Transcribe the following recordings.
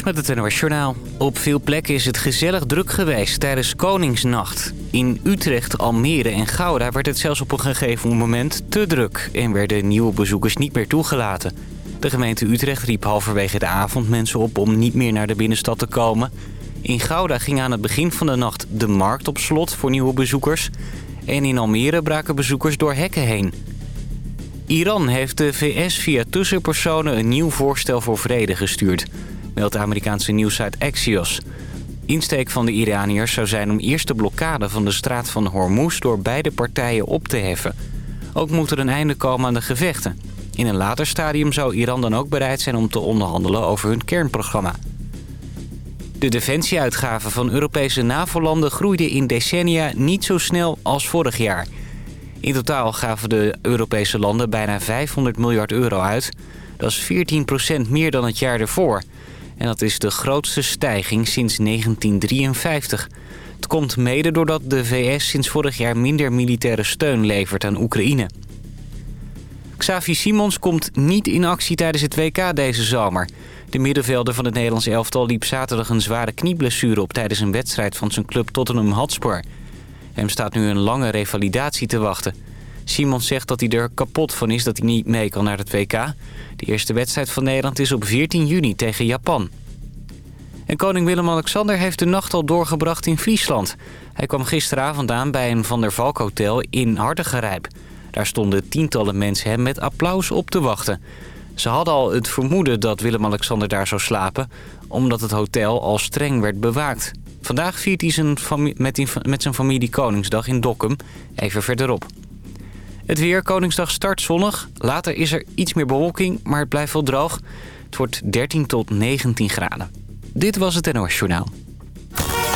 Met het NOS. Op veel plekken is het gezellig druk geweest tijdens Koningsnacht. In Utrecht, Almere en Gouda werd het zelfs op een gegeven moment te druk... en werden nieuwe bezoekers niet meer toegelaten. De gemeente Utrecht riep halverwege de avond mensen op om niet meer naar de binnenstad te komen. In Gouda ging aan het begin van de nacht de markt op slot voor nieuwe bezoekers... en in Almere braken bezoekers door hekken heen... Iran heeft de VS via tussenpersonen een nieuw voorstel voor vrede gestuurd, meldt de Amerikaanse nieuwssite Axios. Insteek van de Iraniërs zou zijn om eerst de blokkade van de straat van Hormuz door beide partijen op te heffen. Ook moet er een einde komen aan de gevechten. In een later stadium zou Iran dan ook bereid zijn om te onderhandelen over hun kernprogramma. De defensieuitgaven van Europese NAVO-landen groeiden in decennia niet zo snel als vorig jaar... In totaal gaven de Europese landen bijna 500 miljard euro uit. Dat is 14% meer dan het jaar ervoor. En dat is de grootste stijging sinds 1953. Het komt mede doordat de VS sinds vorig jaar minder militaire steun levert aan Oekraïne. Xavi Simons komt niet in actie tijdens het WK deze zomer. De middenvelder van het Nederlands elftal liep zaterdag een zware knieblessure op... tijdens een wedstrijd van zijn club Tottenham Hotspur... Hem staat nu een lange revalidatie te wachten. Simon zegt dat hij er kapot van is dat hij niet mee kan naar het WK. De eerste wedstrijd van Nederland is op 14 juni tegen Japan. En koning Willem-Alexander heeft de nacht al doorgebracht in Friesland. Hij kwam gisteravond aan bij een Van der Valk hotel in Hardengerijp. Daar stonden tientallen mensen hem met applaus op te wachten. Ze hadden al het vermoeden dat Willem-Alexander daar zou slapen... omdat het hotel al streng werd bewaakt. Vandaag viert hij zijn met, met zijn familie Koningsdag in Dokkum, even verderop. Het weer, Koningsdag start zonnig. Later is er iets meer bewolking, maar het blijft wel droog. Het wordt 13 tot 19 graden. Dit was het NOS Journaal.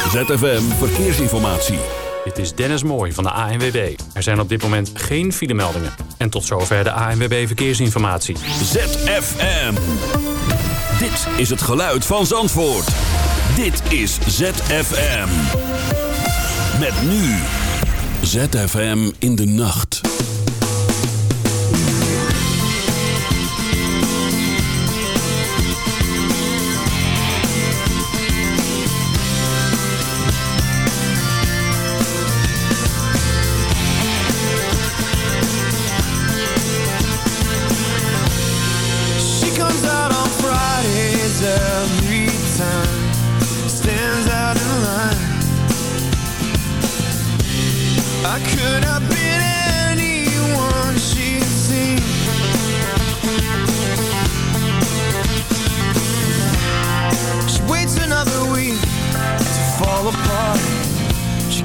ZFM Verkeersinformatie. Dit is Dennis Mooij van de ANWB. Er zijn op dit moment geen filemeldingen. En tot zover de ANWB Verkeersinformatie. ZFM. Dit is het geluid van Zandvoort. Dit is ZFM. Met nu. ZFM in de nacht.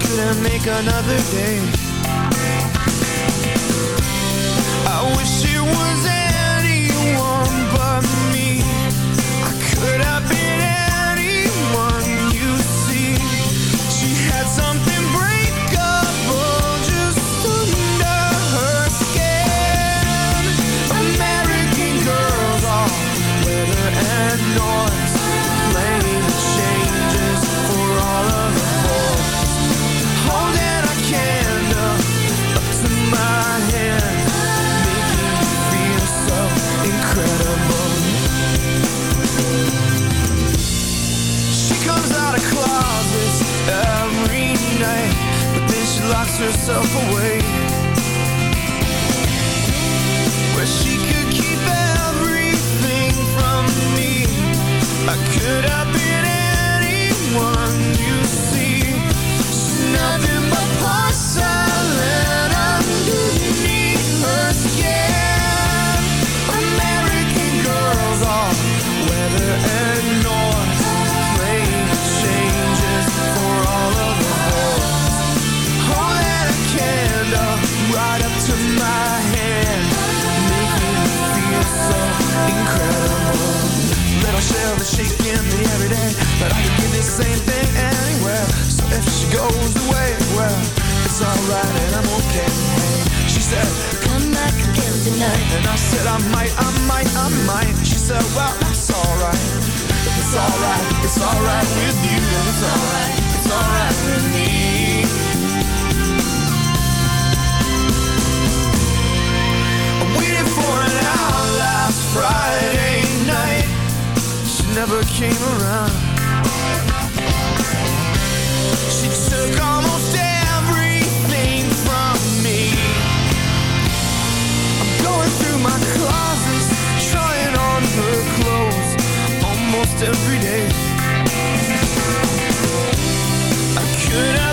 Couldn't make another day. I wish it was anyone but me. I could have been locks herself away. Where she could keep everything from me. I could have been anyone is me every day But I can get this same thing anywhere. So if she goes away, well It's alright and I'm okay. She said, come back again tonight. And I said, I might, I might, I might. She said, well, it's alright. It's alright, it's alright with you. And it's alright, it's alright with me. I waited for an hour last Friday night never came around. She took almost everything from me. I'm going through my closets Trying on her clothes Almost every day. I could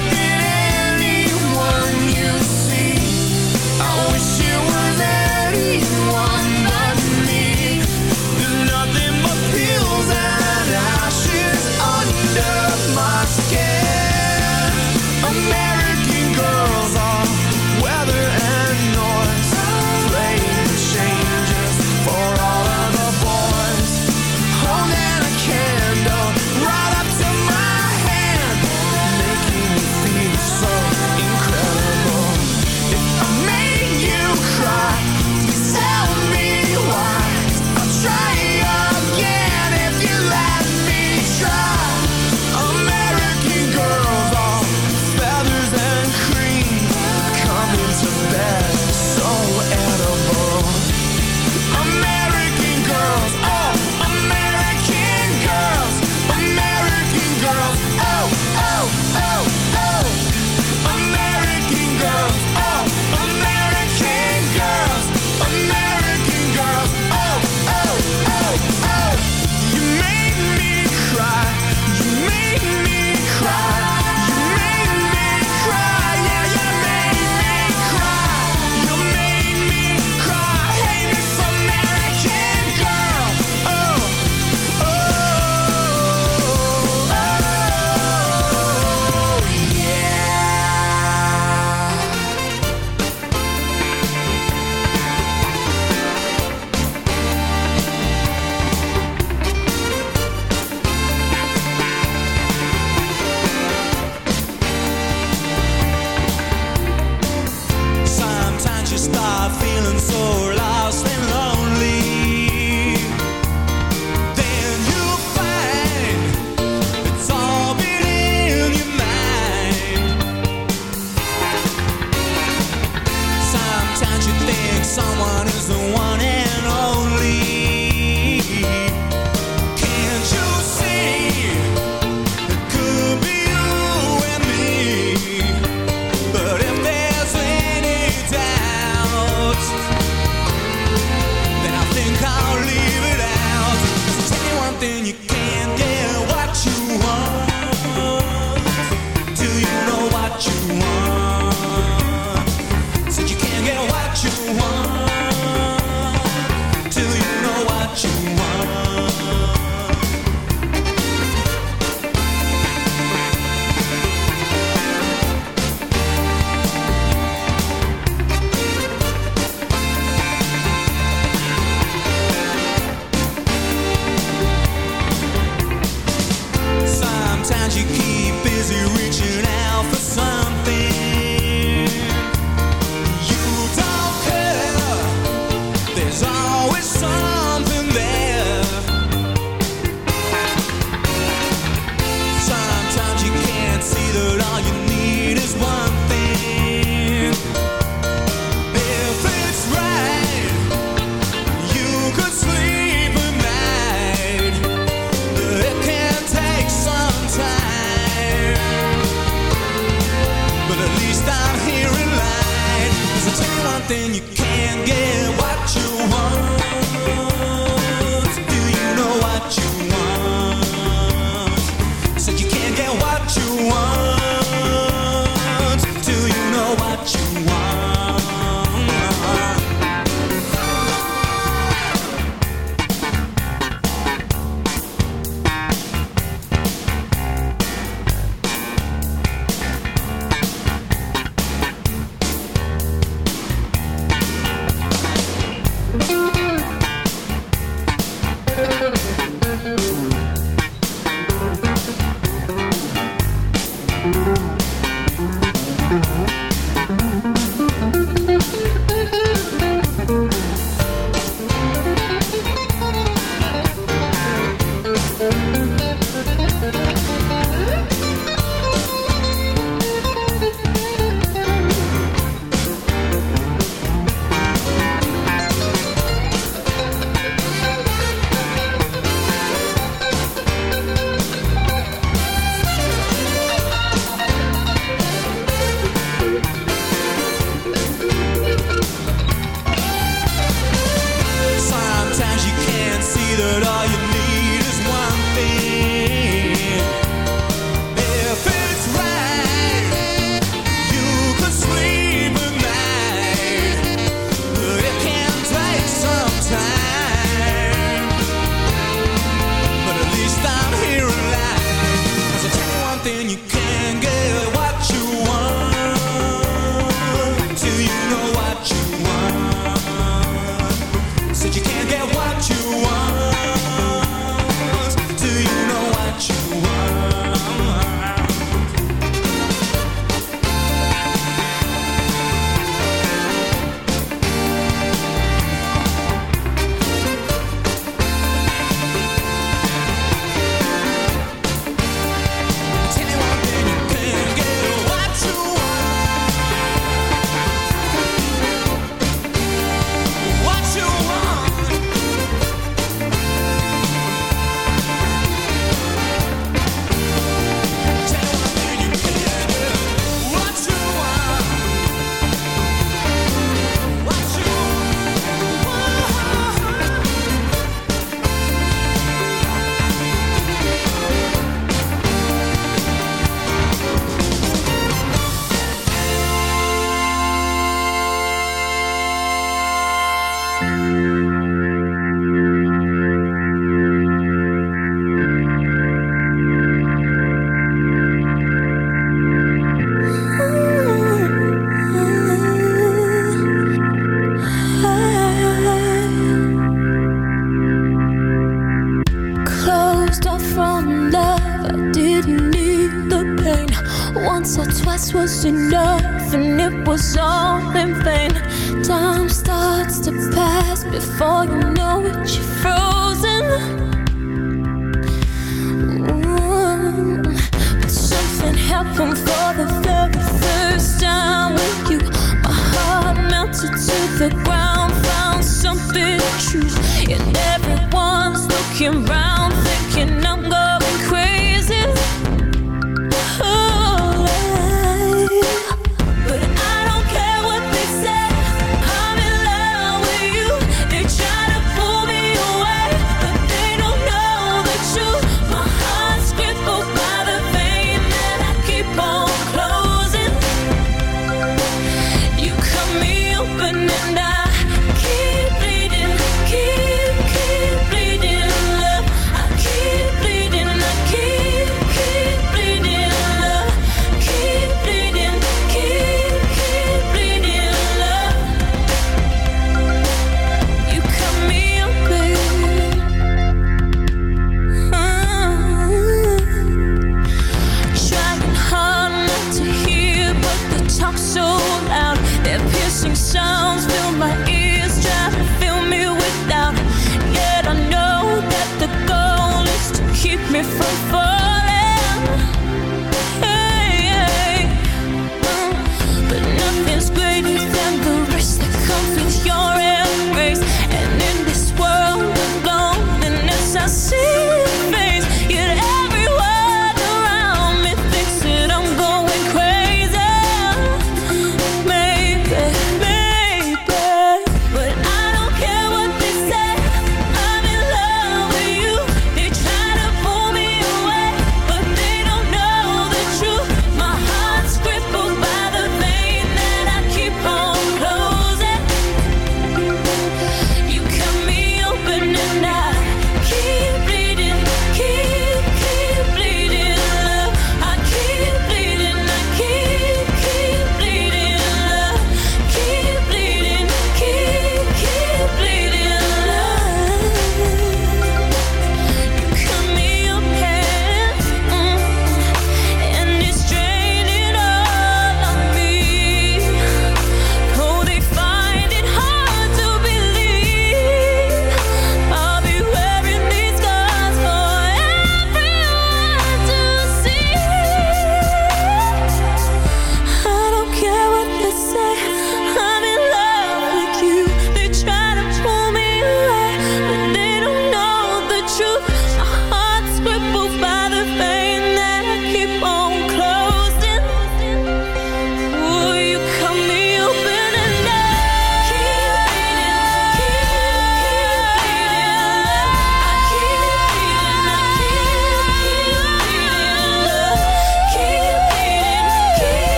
Bye.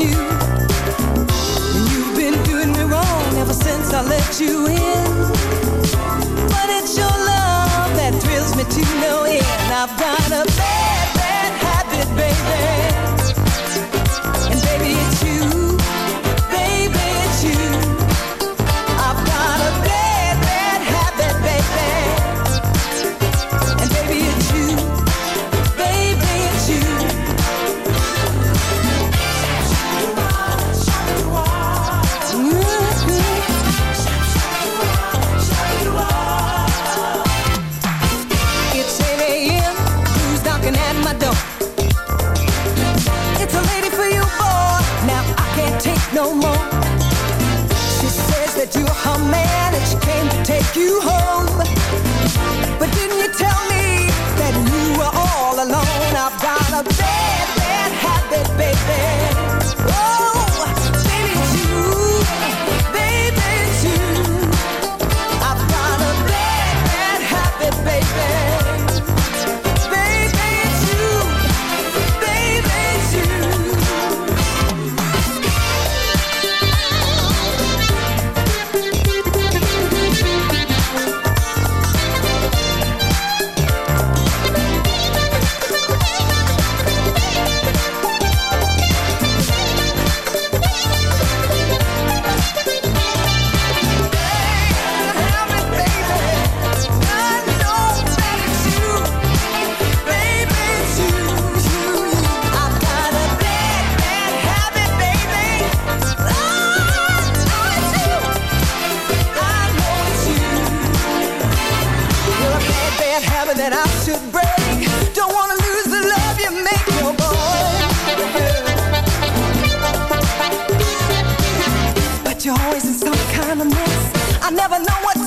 you. And you've been doing me wrong ever since I let you in. that I should break. Don't wanna lose the love you make, no boy. But you're always in some kind of mess. I never know what.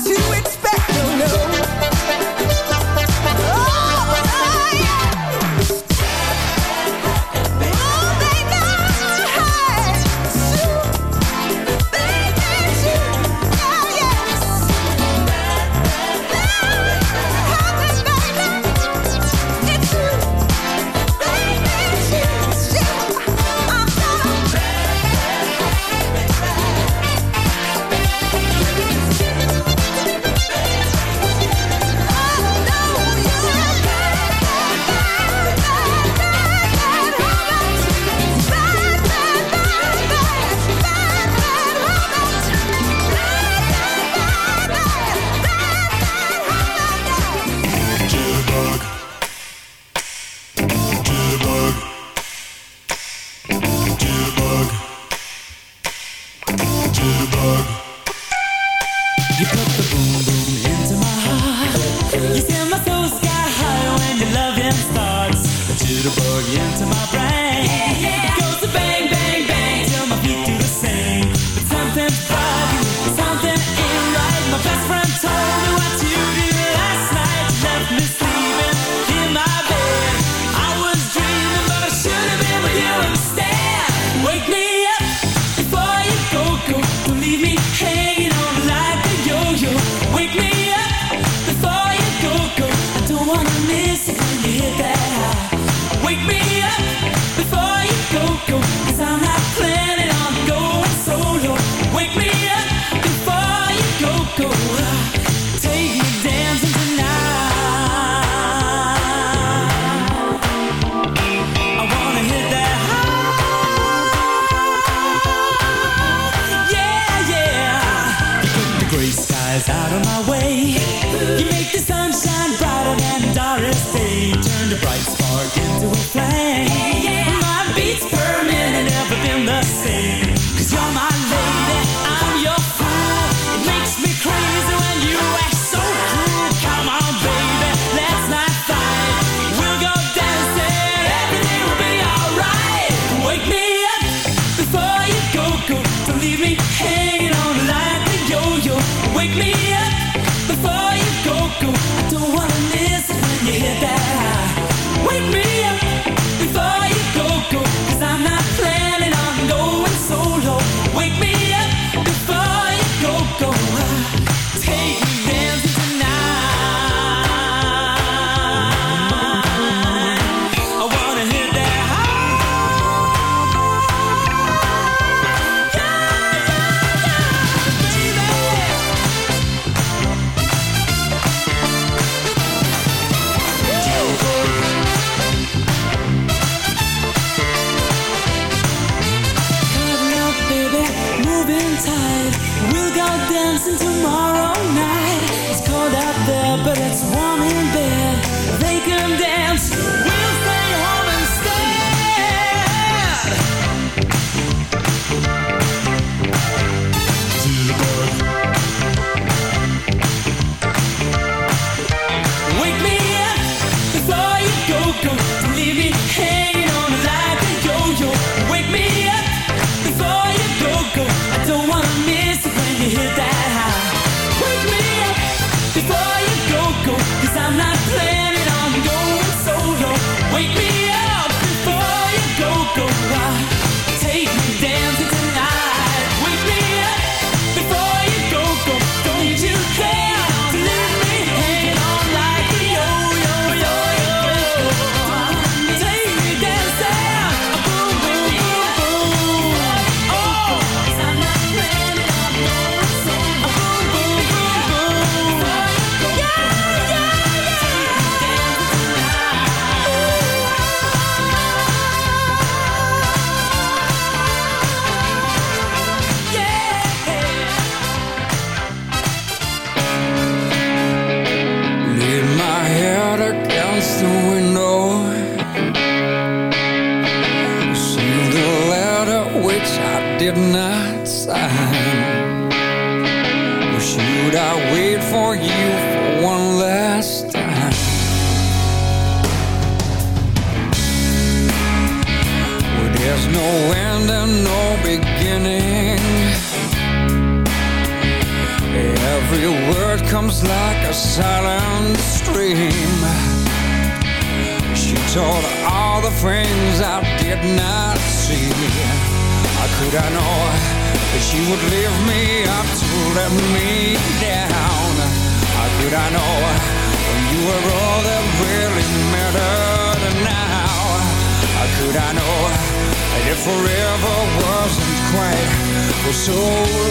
so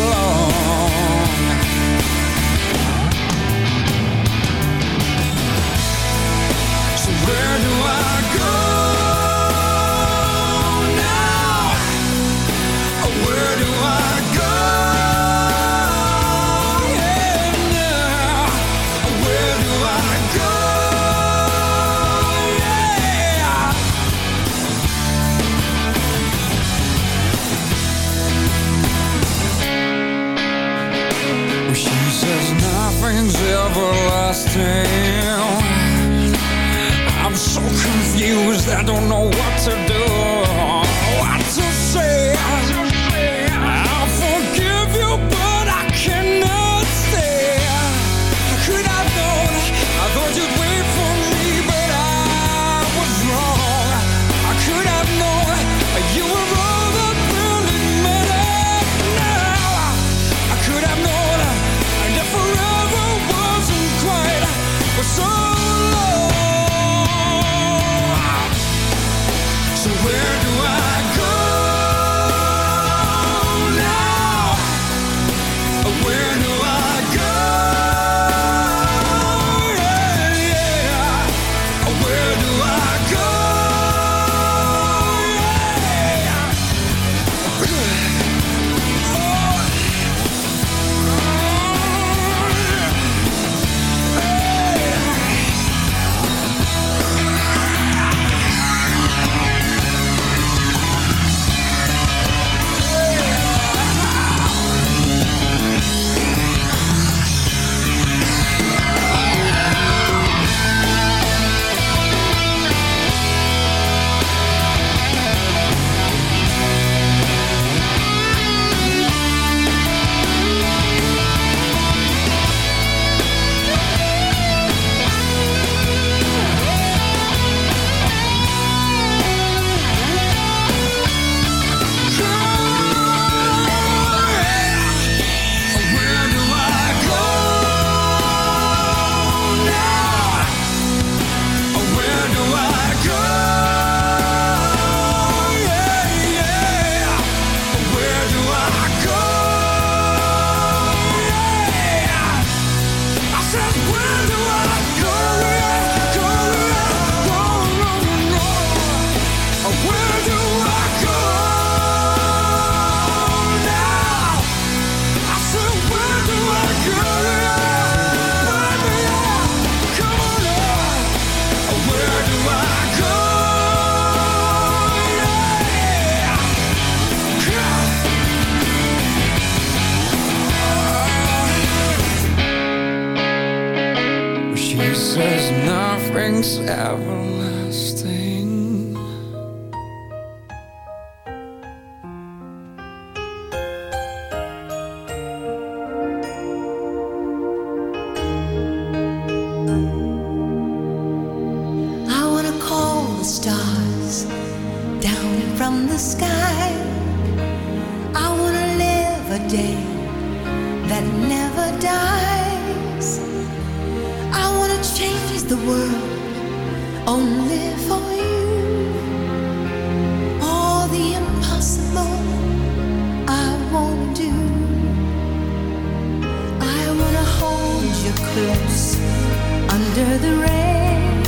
under the rain.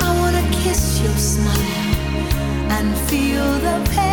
I wanna kiss your smile and feel the pain.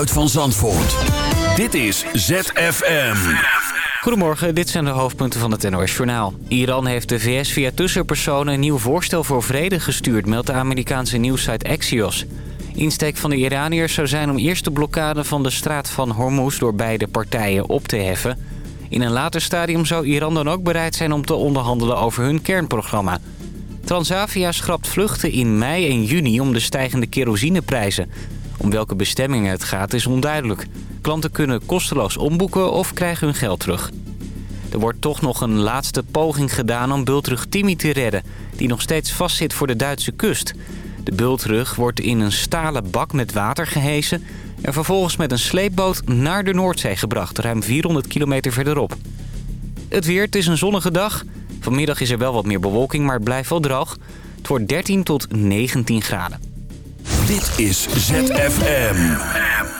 Geluid van Zandvoort. Dit is ZFM. Goedemorgen, dit zijn de hoofdpunten van het NOS Journaal. Iran heeft de VS via tussenpersonen een nieuw voorstel voor vrede gestuurd... meldt de Amerikaanse nieuwssite Axios. Insteek van de Iraniërs zou zijn om eerst de blokkade van de straat van Hormuz... door beide partijen op te heffen. In een later stadium zou Iran dan ook bereid zijn om te onderhandelen over hun kernprogramma. Transavia schrapt vluchten in mei en juni om de stijgende kerosineprijzen. Om welke bestemmingen het gaat is onduidelijk. Klanten kunnen kosteloos omboeken of krijgen hun geld terug. Er wordt toch nog een laatste poging gedaan om bultrug Timmy te redden... die nog steeds vastzit voor de Duitse kust. De bultrug wordt in een stalen bak met water gehesen... en vervolgens met een sleepboot naar de Noordzee gebracht... ruim 400 kilometer verderop. Het weer, het is een zonnige dag. Vanmiddag is er wel wat meer bewolking, maar het blijft wel droog. Het wordt 13 tot 19 graden. Dit is ZFM.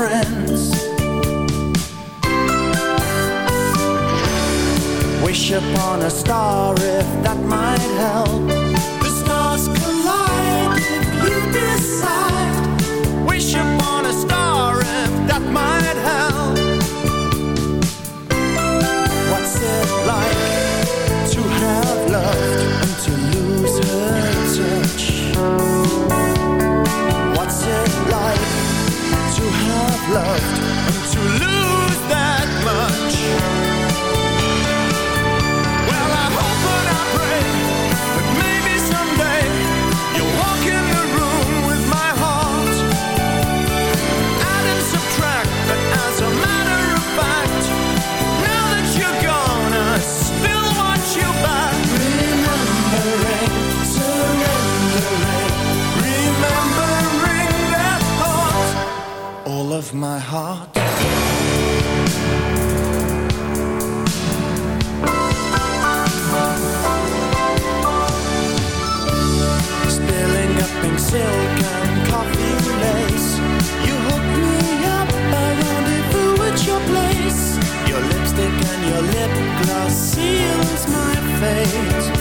friends. Wish upon a star if that might help. my heart. Spilling up in silk and coffee lace. You hooked me up, I rendezvous at your place. Your lipstick and your lip gloss seals my fate.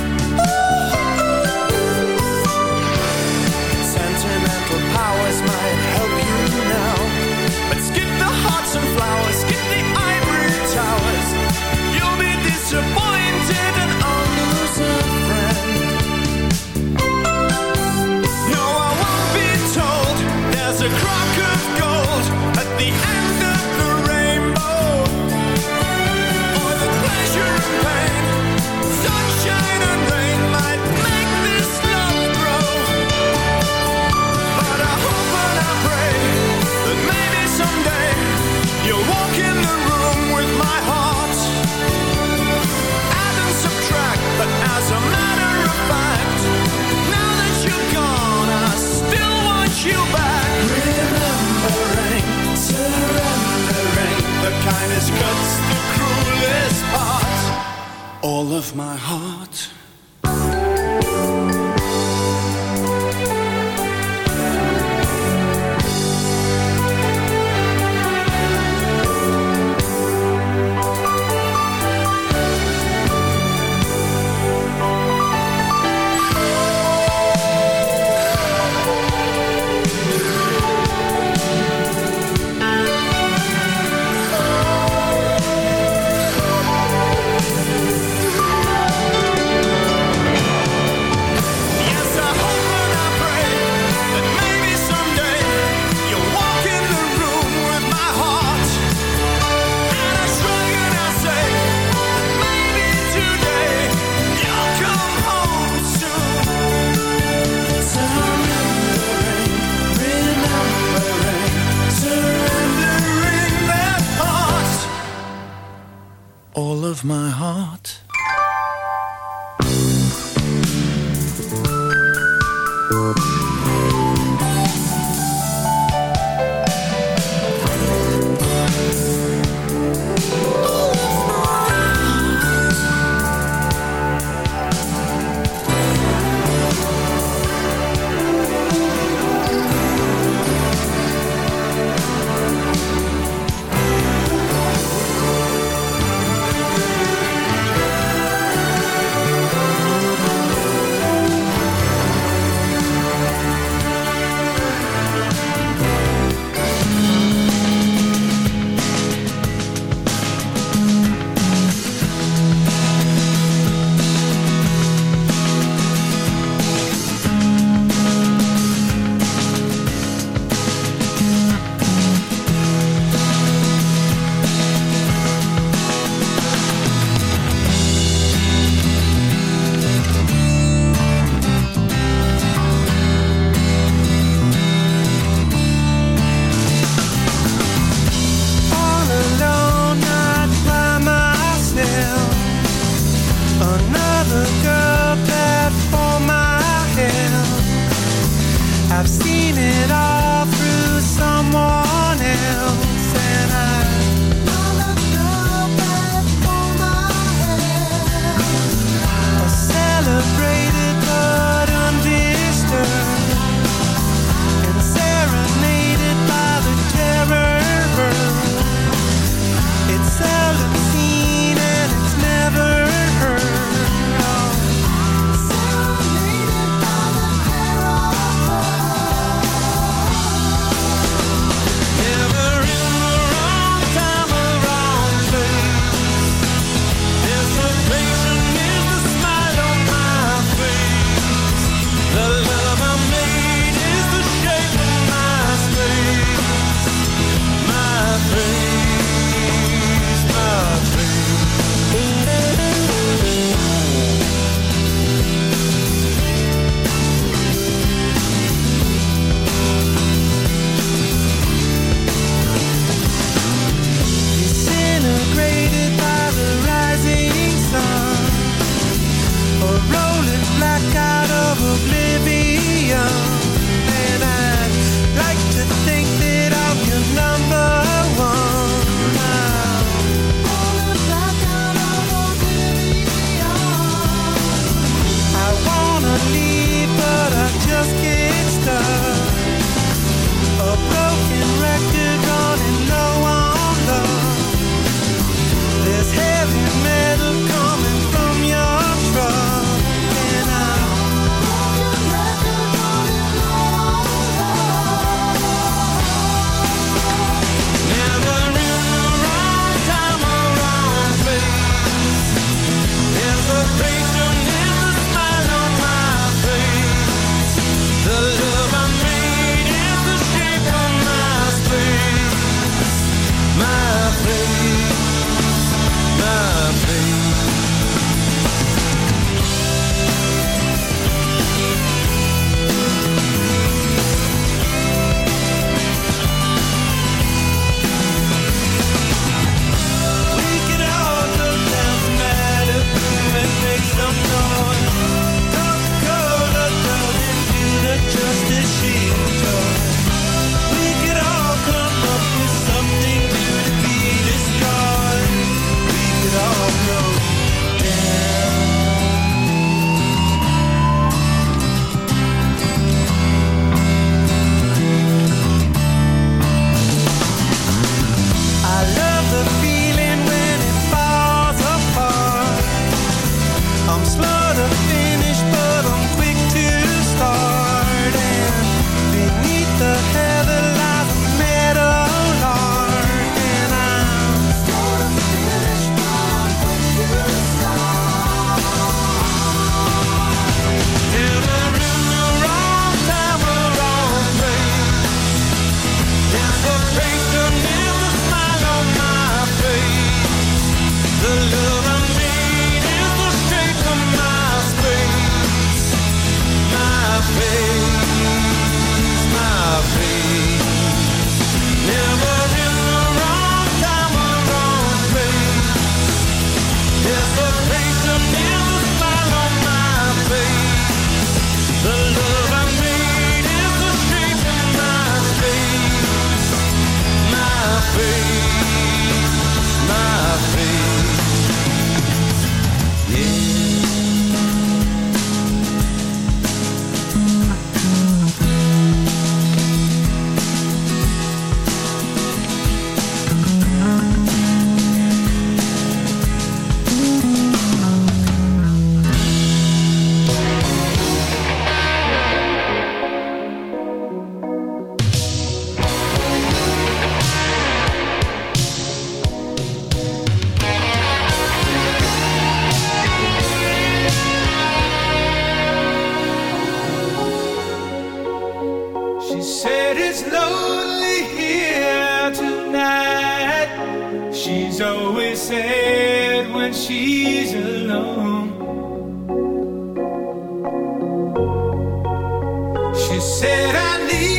Said, I need